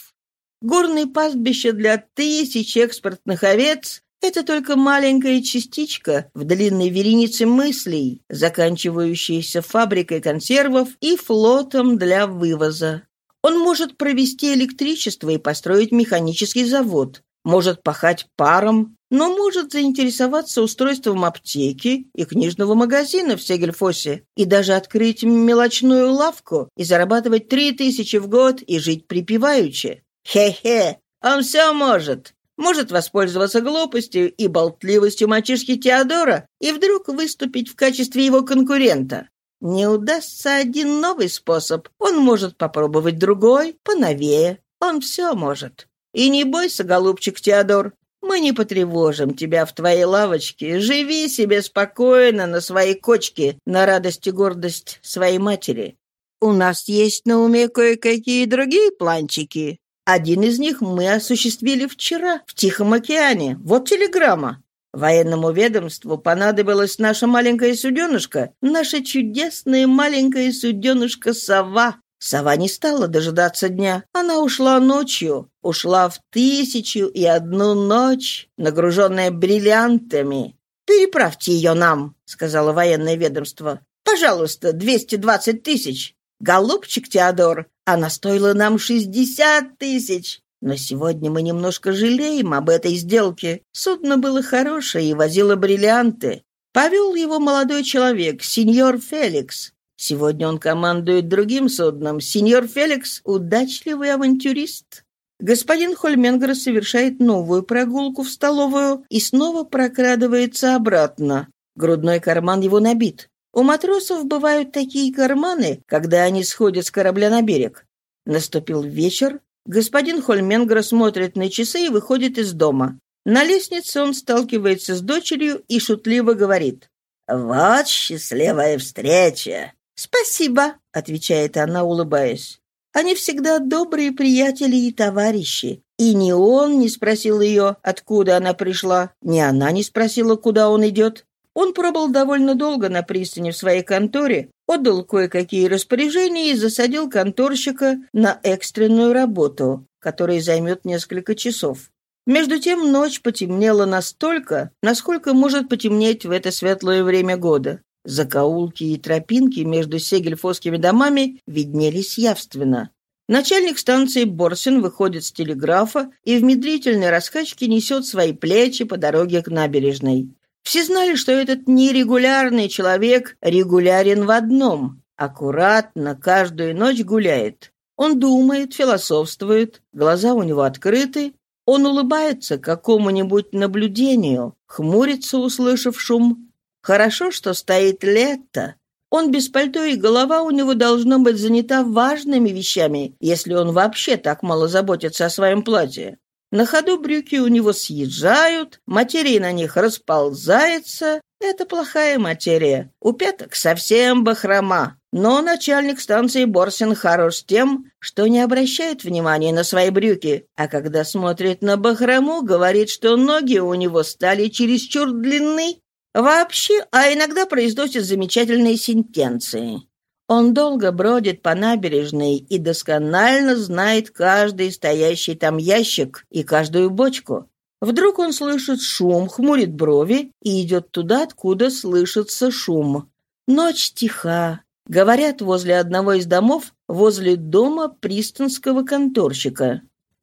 Горные пастбища для тысяч экспортных овец — это только маленькая частичка в длинной веренице мыслей, заканчивающейся фабрикой консервов и флотом для вывоза. Он может провести электричество и построить механический завод, может пахать паром, но может заинтересоваться устройством аптеки и книжного магазина в Сегельфосе и даже открыть мелочную лавку и зарабатывать три тысячи в год и жить припеваючи. Хе-хе, он все может. Может воспользоваться глупостью и болтливостью мальчишки Теодора и вдруг выступить в качестве его конкурента. Не удастся один новый способ, он может попробовать другой, поновее. Он все может. И не бойся, голубчик Теодор, мы не потревожим тебя в твоей лавочке. Живи себе спокойно на своей кочке, на радость и гордость своей матери. У нас есть на уме кое-какие другие планчики. Один из них мы осуществили вчера в Тихом океане. Вот телеграмма. Военному ведомству понадобилась наша маленькая суденышка, наша чудесная маленькая суденышка-сова, Сова не стала дожидаться дня. Она ушла ночью, ушла в тысячу и одну ночь, нагруженная бриллиантами. «Переправьте ее нам», — сказала военное ведомство. «Пожалуйста, 220 тысяч. Голубчик Теодор, она стоила нам 60 тысяч. Но сегодня мы немножко жалеем об этой сделке. Судно было хорошее и возило бриллианты. Повел его молодой человек, сеньор Феликс. Сегодня он командует другим судном. Сеньор Феликс — удачливый авантюрист. Господин Хольменгер совершает новую прогулку в столовую и снова прокрадывается обратно. Грудной карман его набит. У матросов бывают такие карманы, когда они сходят с корабля на берег. Наступил вечер. Господин Хольменгер смотрит на часы и выходит из дома. На лестнице он сталкивается с дочерью и шутливо говорит. «Вот счастливая встреча! «Спасибо», — отвечает она, улыбаясь. «Они всегда добрые приятели и товарищи. И ни он не спросил ее, откуда она пришла, ни она не спросила, куда он идет. Он пробыл довольно долго на пристани в своей конторе, отдал кое-какие распоряжения и засадил конторщика на экстренную работу, которая займет несколько часов. Между тем ночь потемнела настолько, насколько может потемнеть в это светлое время года. Закоулки и тропинки между сегельфосскими домами виднелись явственно. Начальник станции Борсин выходит с телеграфа и в медлительной раскачке несет свои плечи по дороге к набережной. Все знали, что этот нерегулярный человек регулярен в одном – аккуратно каждую ночь гуляет. Он думает, философствует, глаза у него открыты, он улыбается какому-нибудь наблюдению, хмурится, услышав шум, Хорошо, что стоит лето. Он без пальто, и голова у него должна быть занята важными вещами, если он вообще так мало заботится о своем платье. На ходу брюки у него съезжают, материя на них расползается, Это плохая материя. У пяток совсем бахрома. Но начальник станции Борсин хорош тем, что не обращает внимания на свои брюки, а когда смотрит на бахрому, говорит, что ноги у него стали чересчур длинны. Вообще, а иногда произносит замечательные сентенции. Он долго бродит по набережной и досконально знает каждый стоящий там ящик и каждую бочку. Вдруг он слышит шум, хмурит брови и идет туда, откуда слышится шум. Ночь тиха. Говорят, возле одного из домов, возле дома пристанского конторщика.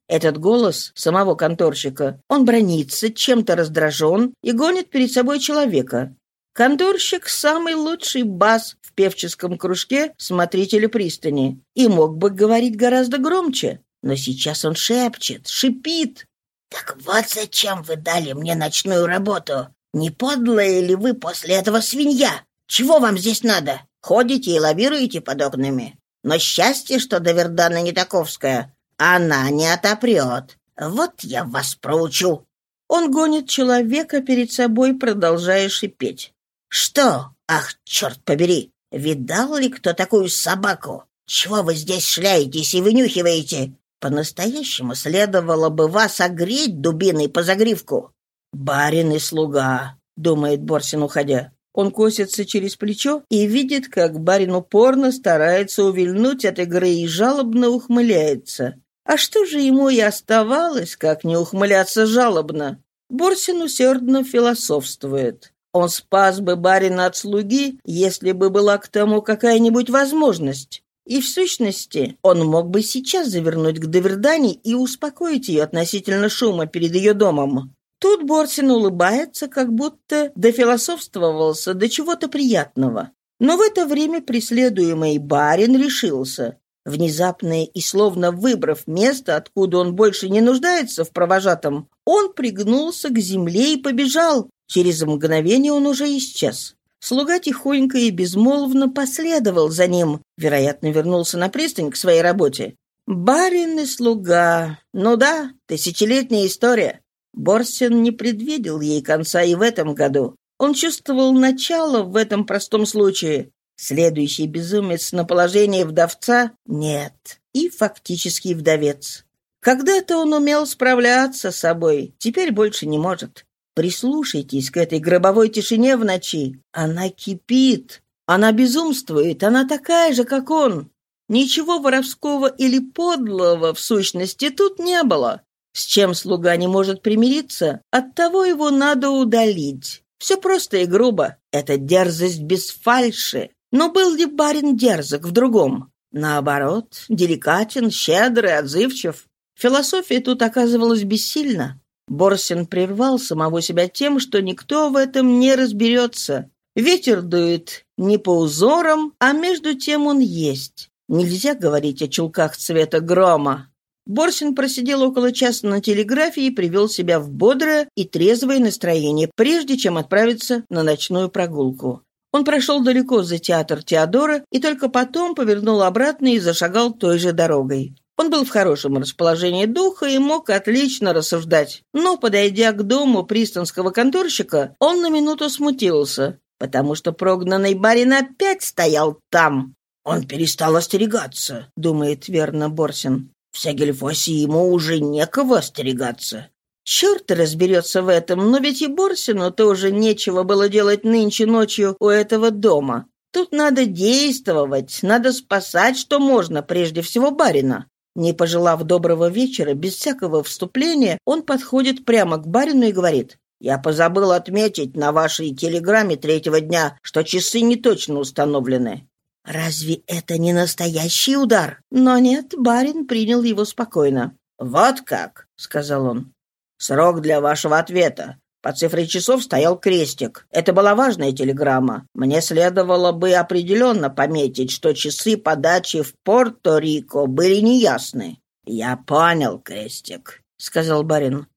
Этот голос самого конторщика. Он бронится, чем-то раздражен и гонит перед собой человека. Конторщик — самый лучший бас в певческом кружке смотрителя пристани и мог бы говорить гораздо громче. Но сейчас он шепчет, шипит. «Так вот зачем вы дали мне ночную работу. Не подлая ли вы после этого свинья? Чего вам здесь надо? Ходите и лавируете под окнами. Но счастье, что Довердана не таковская. Она не отопрет. Вот я вас проучу». Он гонит человека перед собой, продолжая шипеть. «Что? Ах, черт побери! Видал ли кто такую собаку? Чего вы здесь шляетесь и вынюхиваете? По-настоящему следовало бы вас огреть дубиной по загривку. Барин и слуга, — думает Борсин, уходя. Он косится через плечо и видит, как барин упорно старается увильнуть от игры и жалобно ухмыляется. А что же ему и оставалось, как не ухмыляться жалобно? Борсин усердно философствует. Он спас бы барина от слуги, если бы была к тому какая-нибудь возможность. И в сущности, он мог бы сейчас завернуть к Довердане и успокоить ее относительно шума перед ее домом. Тут Борсин улыбается, как будто дофилософствовался до чего-то приятного. Но в это время преследуемый барин решился. Внезапно и словно выбрав место, откуда он больше не нуждается в провожатом, он пригнулся к земле и побежал, Через мгновение он уже исчез. Слуга тихонько и безмолвно последовал за ним, вероятно, вернулся на пристань к своей работе. Барин и слуга. Ну да, тысячелетняя история. Борсин не предвидел ей конца и в этом году. Он чувствовал начало в этом простом случае. Следующий безумец на положение вдовца — нет. И фактический вдовец. Когда-то он умел справляться с собой, теперь больше не может. Прислушайтесь к этой гробовой тишине в ночи. Она кипит. Она безумствует. Она такая же, как он. Ничего воровского или подлого в сущности тут не было. С чем слуга не может примириться, от того его надо удалить. Все просто и грубо. Это дерзость без фальши. Но был ли барин дерзок в другом? Наоборот, деликатен, щедрый, отзывчив. Философия тут оказывалась бессильна. Борсин прервал самого себя тем, что никто в этом не разберется. Ветер дует не по узорам, а между тем он есть. Нельзя говорить о чулках цвета грома. Борсин просидел около часа на телеграфе и привел себя в бодрое и трезвое настроение, прежде чем отправиться на ночную прогулку. Он прошел далеко за театр Теодора и только потом повернул обратно и зашагал той же дорогой. Он был в хорошем расположении духа и мог отлично рассуждать. Но, подойдя к дому пристанского конторщика, он на минуту смутился, потому что прогнанный барин опять стоял там. «Он перестал остерегаться», — думает верно Борсин. «В Сегельфосе ему уже некого остерегаться». Черт разберется в этом, но ведь и Борсину тоже нечего было делать нынче ночью у этого дома. Тут надо действовать, надо спасать, что можно, прежде всего барина. Не пожелав доброго вечера, без всякого вступления, он подходит прямо к барину и говорит, «Я позабыл отметить на вашей телеграмме третьего дня, что часы не точно установлены». Разве это не настоящий удар? Но нет, барин принял его спокойно. «Вот как», — сказал он. «Срок для вашего ответа. По цифре часов стоял крестик. Это была важная телеграмма. Мне следовало бы определенно пометить, что часы подачи в Порто-Рико были неясны. «Я понял, крестик», — сказал барин.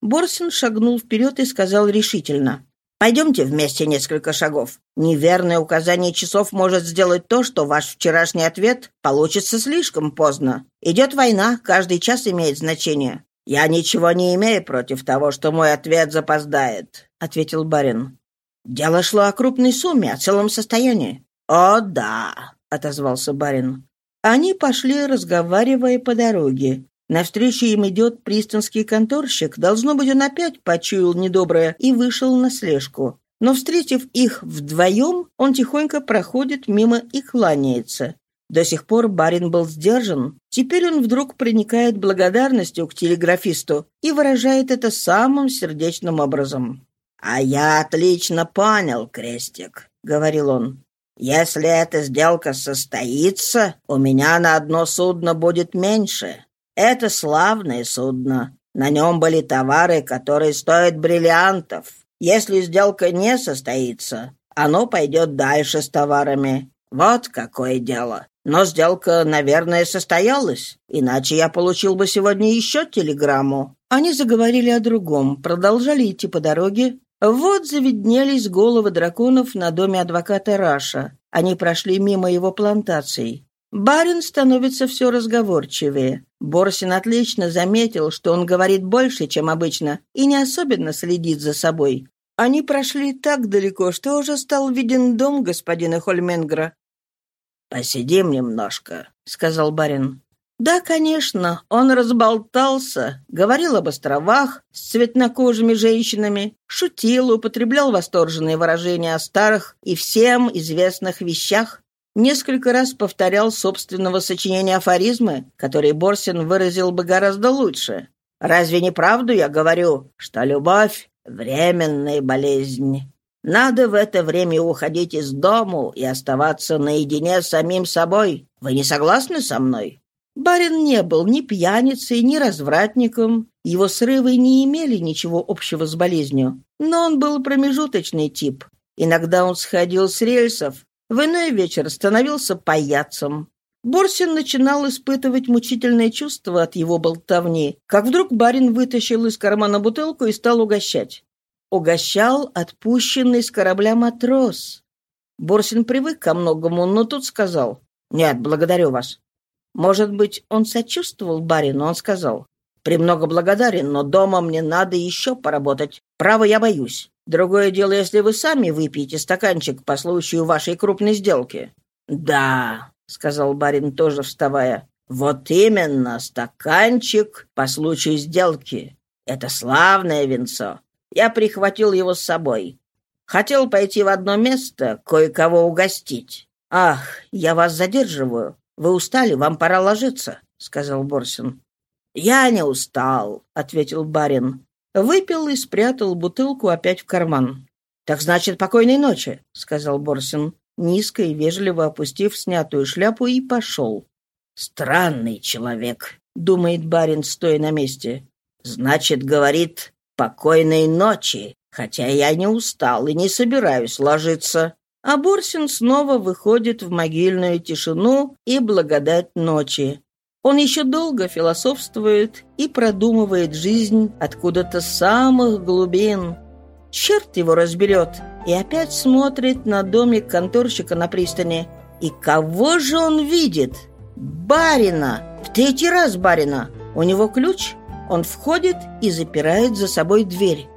Борсин шагнул вперед и сказал решительно. «Пойдемте вместе несколько шагов. Неверное указание часов может сделать то, что ваш вчерашний ответ получится слишком поздно. Идет война, каждый час имеет значение. «Я ничего не имею против того, что мой ответ запоздает», — ответил барин. Дело шло о крупной сумме, о целом состоянии. «О, да», — отозвался барин. Они пошли, разговаривая по дороге. Навстречу им идет пристанский конторщик. Должно быть, он опять почуял недоброе и вышел на слежку. Но, встретив их вдвоем, он тихонько проходит мимо и кланяется. До сих пор барин был сдержан. Теперь он вдруг проникает благодарностью к телеграфисту и выражает это самым сердечным образом. «А я отлично понял, Крестик», — говорил он. «Если эта сделка состоится, у меня на одно судно будет меньше. Это славное судно. На нем были товары, которые стоят бриллиантов. Если сделка не состоится, оно пойдет дальше с товарами. Вот какое дело. Но сделка, наверное, состоялась, иначе я получил бы сегодня еще телеграмму». Они заговорили о другом, продолжали идти по дороге. Вот завиднелись головы драконов на доме адвоката Раша. Они прошли мимо его плантаций. Барин становится все разговорчивее. Борсин отлично заметил, что он говорит больше, чем обычно, и не особенно следит за собой. Они прошли так далеко, что уже стал виден дом господина Хольменгра, «Посидим немножко», — сказал барин. Да, конечно, он разболтался, говорил об островах с цветнокожими женщинами, шутил, употреблял восторженные выражения о старых и всем известных вещах, несколько раз повторял собственного сочинения афоризмы, которые Борсин выразил бы гораздо лучше. «Разве не правду я говорю, что любовь — временная болезнь?» Надо в это время уходить из дому и оставаться наедине с самим собой. Вы не согласны со мной?» Барин не был ни пьяницей, ни развратником. Его срывы не имели ничего общего с болезнью. Но он был промежуточный тип. Иногда он сходил с рельсов, в иной вечер становился паяцем. Борсин начинал испытывать мучительное чувство от его болтовни, как вдруг барин вытащил из кармана бутылку и стал угощать угощал отпущенный с корабля матрос. Борсин привык ко многому, но тут сказал, «Нет, благодарю вас». Может быть, он сочувствовал барину, он сказал, «Премного благодарен, но дома мне надо еще поработать. Право, я боюсь. Другое дело, если вы сами выпьете стаканчик по случаю вашей крупной сделки». «Да», — сказал барин, тоже вставая, «вот именно, стаканчик по случаю сделки. Это славное венцо. Я прихватил его с собой. Хотел пойти в одно место, кое-кого угостить. Ах, я вас задерживаю. Вы устали, вам пора ложиться, сказал Борсин. Я не устал, ответил барин. Выпил и спрятал бутылку опять в карман. Так значит, покойной ночи, сказал Борсин, низко и вежливо опустив снятую шляпу и пошел. Странный человек, думает барин, стоя на месте. Значит, говорит, «Покойной ночи, хотя я не устал и не собираюсь ложиться». А Борсин снова выходит в могильную тишину и благодать ночи. Он еще долго философствует и продумывает жизнь откуда-то самых глубин. Черт его разберет и опять смотрит на домик конторщика на пристани. И кого же он видит? Барина! В третий раз барина! У него ключ — он входит и запирает за собой дверь.